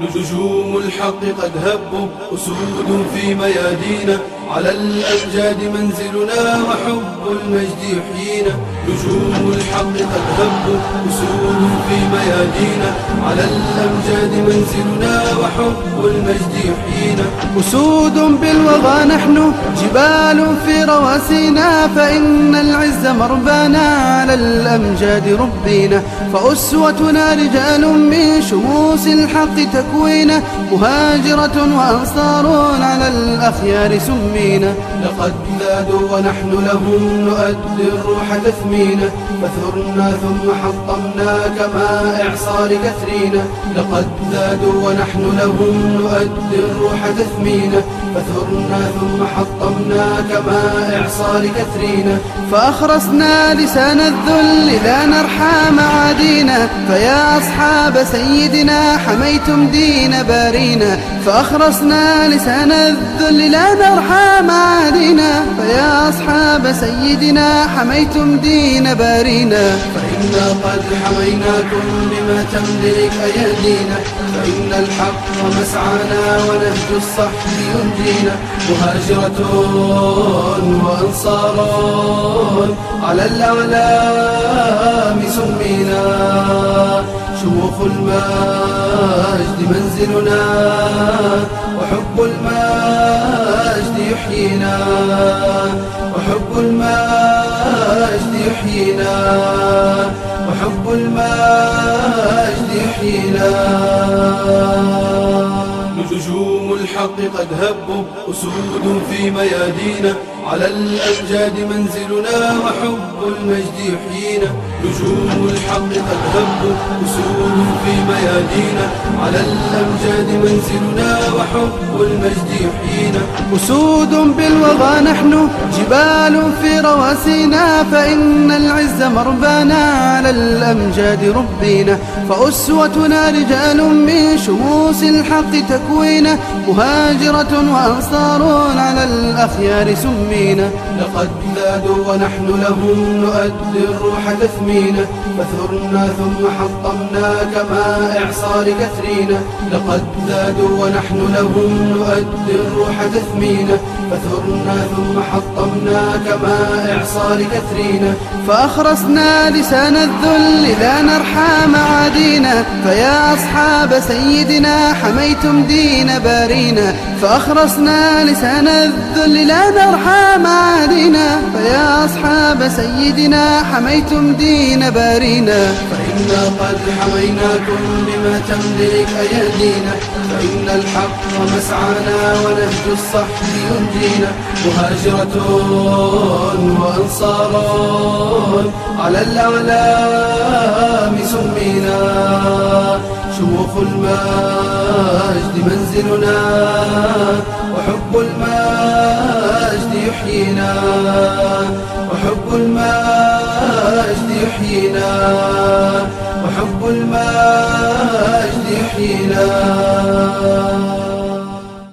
نجوم الحق قد هبوا أسود في ميادينا على الأمجاد منزلنا وحب المجد يحيينا. نجوم الحق قد هبوا أسود في ميادينا. على الأمجاد منزلنا وحب المجد يحيينا. أسود بالوغى نحن جبال في رواسينا. فإن العز مربانا على الأمجاد ربينا. فأسوتنا رجال من شموس الحق تكوينا. مهاجرة وأنصار على الأخيار سمينا. لقد زادوا ونحن لهم نؤدي الروح تثمينا فثرنا ثم حطمنا كما إعصار كثرينا لقد زادوا ونحن لهم نؤدي الروح تثمينا فثرنا ثم حطمنا كما إعصار كثرينا فأخرسنا لسان الذل لا نرحى معادينا فيا أصحاب سيدنا حميتم دين بارينا فأخرسنا لسان الذل لا نرحى معادينا فيا أصحاب سيدنا حميتم دين بارينا. فإنا قد حميناكم بما تملك أيدينا. فإن الحق مسعانا ونهج الصح ينجينا. مهاجرة وأنصار على الأعلام سمينا. شموخ المجد منزلنا وحب المجد يحيينا وحب المجد يحيينا وحب المجد يحيينا. نجوم الحق قد هبوا أسود في ميادينا. على الأمجاد منزلنا وحب المجد يحيينا. نجوم الحق قد هبوا أسود في ميادينا. على الأمجاد منزلنا وحب المجد يحيينا. أسود بالوغى نحن جبال في رواسينا. فإن العز مربانا على الأمجاد ربينا. فأسوتنا رجال من شموس الحق تكوينا. مهاجرة وأنصار على الأخيار سمينا. لقد زادوا ونحن لهم نؤدي الروح تثمينا فثرنا ثم حطمنا كما إعصار كثرينا لقد زادوا ونحن لهم نؤدي الروح تثمينا فثرنا ثم حطمنا كما إعصار كثرينا فأخرسنا لسان الذل لا نرحى معادينا. فيا أصحاب سيدنا حميتم دين بارينا. فأخرسنا لسان الذل لا نرحى معادينا فيا أصحاب سيدنا حميتم دين بارينا. فإنا قد حميناكم بما تملك أيدينا. فإن الحق مسعانا ونهج الصح ينجينا. مهاجرة وأنصار على الأعلام سمينا. شموخ المجد منزلنا وحب المجد يحيينا وحب المجد يحيينا وحب المجد يحيينا